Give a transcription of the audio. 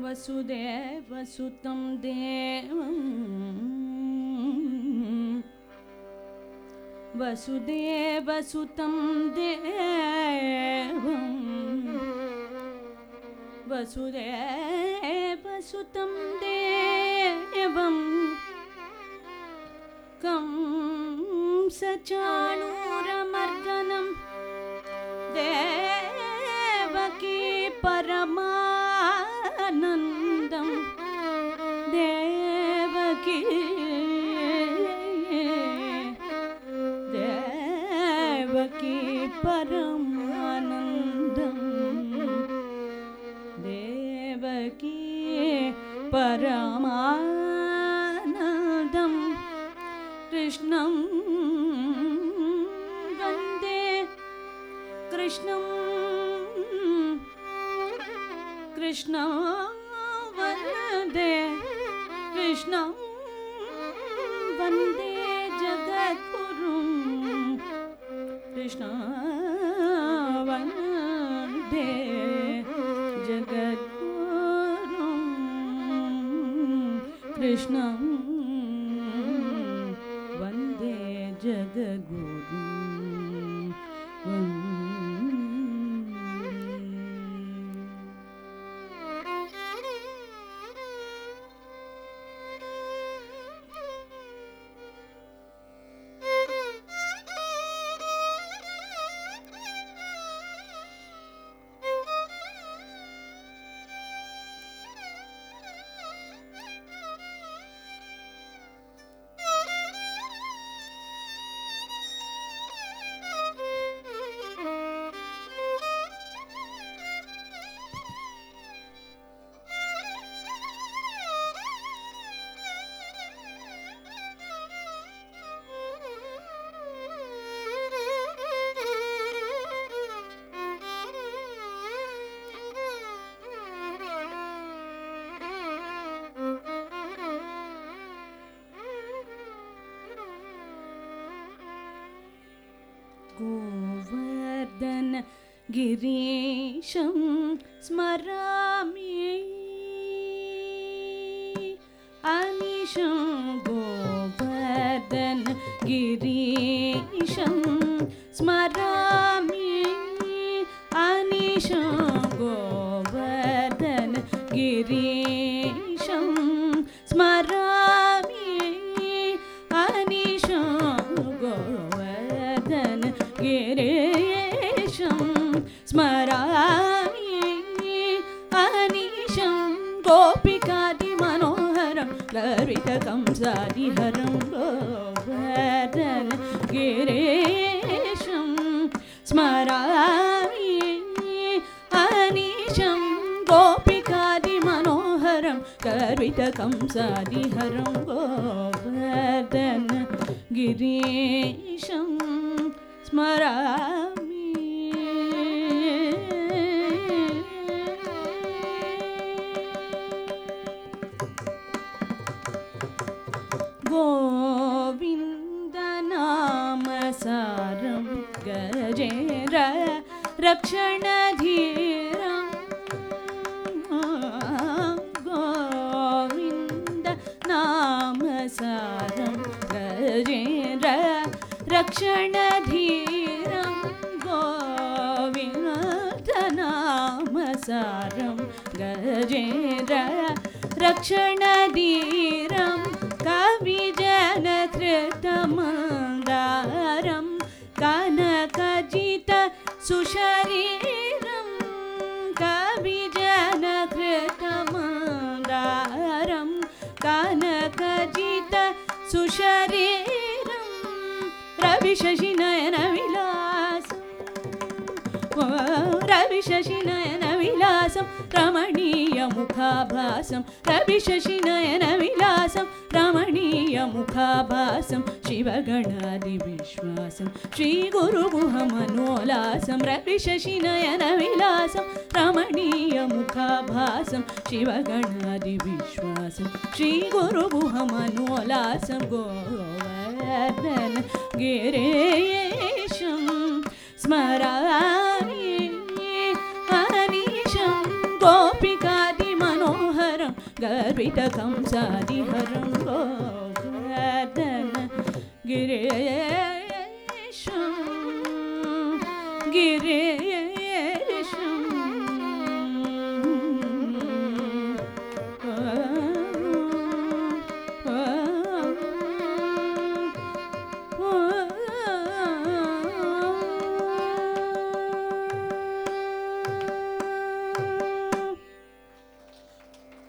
वसुदेवसुतं देवं। वसुदेवसुतं देवं। वसुदेवसुतं देवं। कंसचाणूरमर्दनं देवकी। परमानन्दं देवकी परमानन्दं कृष्णं वन्दे। कृष्णं कृष्णं वन्दे कृष्णं वन्दे जगद्गुरुं कृष्ण वन्दे जगद्गुरुं कृष्णं वन्दे जगद्गुरुं गोवर्धन गिरीशं स्मरामि अनिशं गोवर्धन गिरीशं स्मरामि अनिशं गोवर्धन गिरीशं गिरीशं स्मरामि अनिशं गोपिकादिमनोहरं लरितकंसादिहरं गोवर्धन गिरीशं स्मरामि अनिशं गोपिकादिमनोहरं गर्वितकंसादिहरं गोवर्धन गिरीशं स्मरामि सारं गजेन्द्र रक्षणधीरं गोविन्द नामसारं गजेन्द्र रक्षणधीरं गोविन्दनामसारं गजेन्द्र रक्षणधीरं कविजनकृतमा कविजनकृतमन्दारं कनकजित सुशरीरं कविजनकृतमन्दारं कनकजित सुशरीरं रविशशिनयनविलासम् रविशशिनयनविलासं रमणीयमुखाभासं रविशशिनयनविलासं रमणीयमुखाभासं शिवगणादिविश्वासं श्रीगुरुगुहमनोलासं रविशशिनयनविलासं रमणीयमुखाभासं शिवगणादिविश्वासं श्रीगुरुगुहमनोलासं गोवर्धन गिरीशं स्मरामि गिरीशं